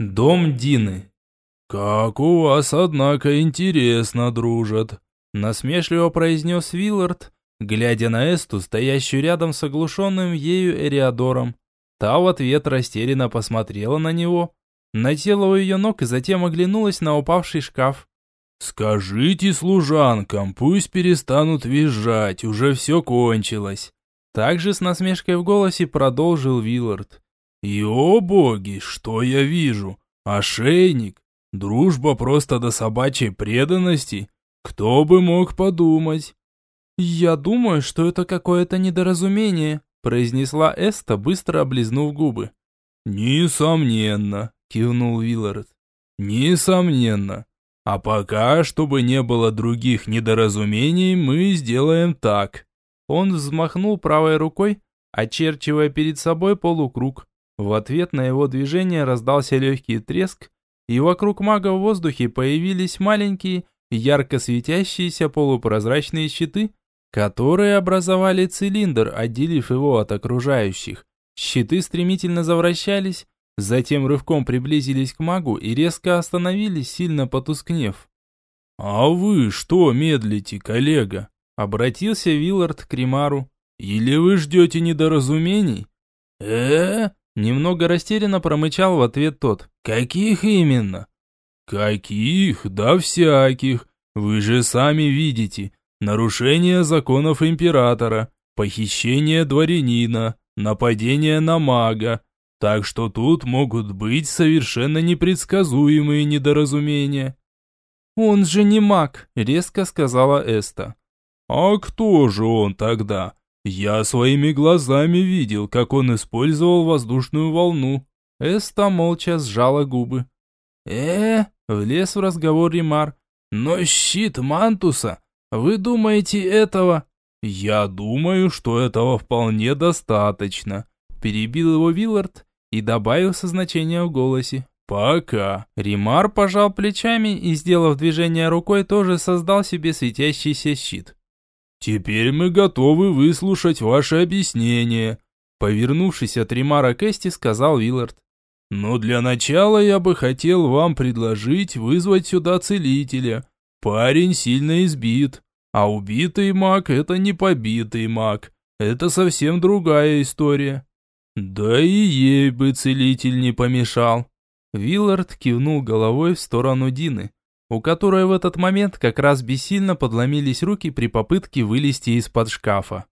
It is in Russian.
Дом Дины. «Как у вас, однако, интересно дружат», – насмешливо произнес Виллард, глядя на Эсту, стоящую рядом с оглушенным ею Эриадором. Та в ответ растерянно посмотрела на него, на тело у ее ног и затем оглянулась на упавший шкаф. «Скажите служанкам, пусть перестанут визжать, уже все кончилось». Также с насмешкой в голосе продолжил Виллард. «И о боги, что я вижу? Ошейник? Дружба просто до собачьей преданности? Кто бы мог подумать?» «Я думаю, что это какое-то недоразумение», произнесла Эста, быстро облизнув губы. «Несомненно», кивнул Виллард. «Несомненно. А пока, чтобы не было других недоразумений, мы сделаем так». Он взмахнул правой рукой, очерчивая перед собой полукруг. В ответ на его движение раздался легкий треск, и вокруг мага в воздухе появились маленькие, ярко светящиеся полупрозрачные щиты, которые образовали цилиндр, отделив его от окружающих. Щиты стремительно завращались, Затем рывком приблизились к магу и резко остановились, сильно потускнев. «А вы что медлите, коллега?» Обратился Виллард к Римару. «Или вы ждете недоразумений?» э Немного растерянно промычал в ответ тот. «Каких именно?» «Каких? Да всяких. Вы же сами видите. Нарушение законов императора, похищение дворянина, нападение на мага, так что тут могут быть совершенно непредсказуемые недоразумения. «Он же не маг», — резко сказала Эста. «А кто же он тогда? Я своими глазами видел, как он использовал воздушную волну». Эста молча сжала губы. э влез в разговор Римар. «Но щит Мантуса, вы думаете этого?» «Я думаю, что этого вполне достаточно», — перебил его Виллард и добавил со значением в голосе. «Пока». Римар пожал плечами и, сделав движение рукой, тоже создал себе светящийся щит. «Теперь мы готовы выслушать ваше объяснение», повернувшись от Римара к Эсти, сказал Виллард. «Но для начала я бы хотел вам предложить вызвать сюда целителя. Парень сильно избит, а убитый маг – это не побитый маг. Это совсем другая история». Да и ей бы целитель не помешал. Виллард кивнул головой в сторону Дины, у которой в этот момент как раз бессильно подломились руки при попытке вылезти из-под шкафа.